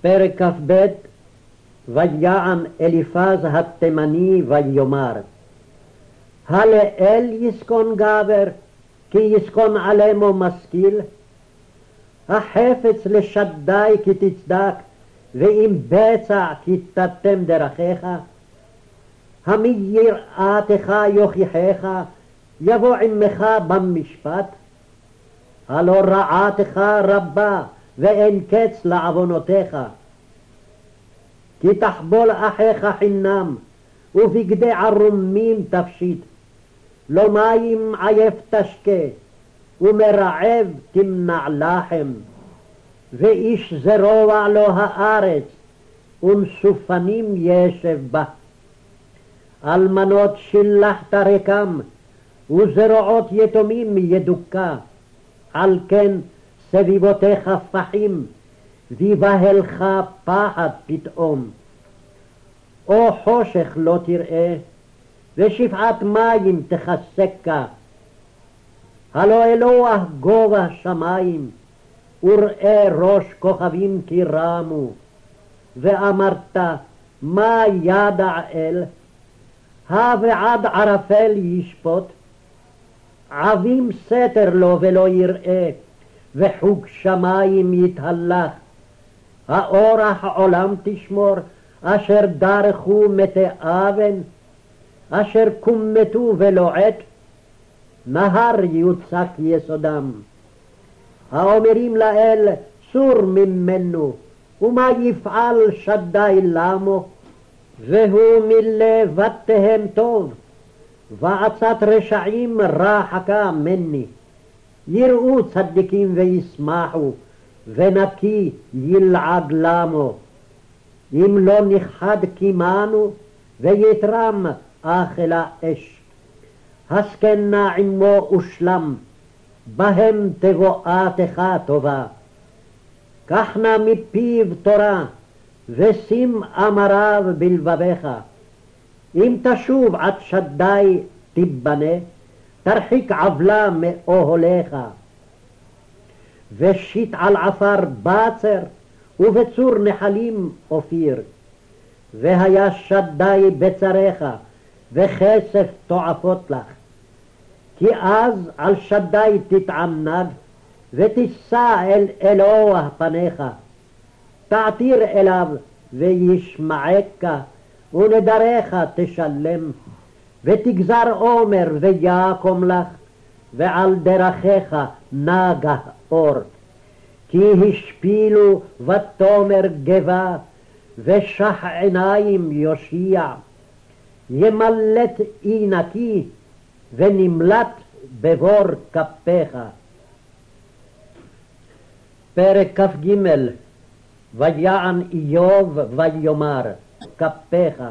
פרק כ"ב ויען אליפז התימני ויאמר הלאל יסכון גבר כי יסכון עלמו משכיל. החפץ לשדי כי תצדק ואם בצע כי תתם דרכיך. המי יראתך יוכיחך יבוא עמך במשפט. הלא רעתך רבה ואין קץ לעוונותיך. כי תחבול אחיך חינם, ובגדי ערומים תפשיט. לא מים עייף תשקה, ומרעב תמנע לחם. ואיש זרוע לו הארץ, ומסופנים ישב בה. אלמנות שילחת ריקם, וזרועות יתומים ידוכא. על כן סביבותיך פחים, ויבהלך פחד פתאום. או חושך לא תראה, ושפעת מים תחסקה. הלא אלוה גובה שמיים, וראה ראש כוכבים כי רמו. ואמרת, מה ידע אל? הבעד ערפל ישפוט, עבים סתר לו ולא יראה, וחוג שמים יתהלך. האורח עולם תשמור, אשר דרכו מתי אבן, אשר כומתו ולא עת, נהר יוצק יסודם. האומרים לאל, סור ממנו, ומה יפעל שדי למו? והוא מלבתיהם טוב, ועצת רשעים רחקה מני. יראו צדיקים וישמחו, ונקי ילעג למו. אם לא נכחד קימנו, ויתרם אכלה אש. הסכנה עמו ושלם, בהם תבואתך טובה. קח נא מפיו תורה, ושים אמריו בלבביך. אם תשוב עד שדי תיבנה, תרחיק עוולה מאוהליך. ושית על עפר בצר, ובצור נחלים אופיר. והיה שדי בצריך, וכסף תועפות לך. כי אז על שדי תתענג, ותישא אל אלוה פניך. תעתיר אליו וישמעך, ונדריך תשלם. ותגזר עומר ויקום לך, ועל דרכיך נגה אור. כי השפילו ותאמר גבה, ושח עיניים יושיע. ימלט אי נקי, ונמלט בבור כפיך. פרק כ"ג ויען איוב ויאמר כפיך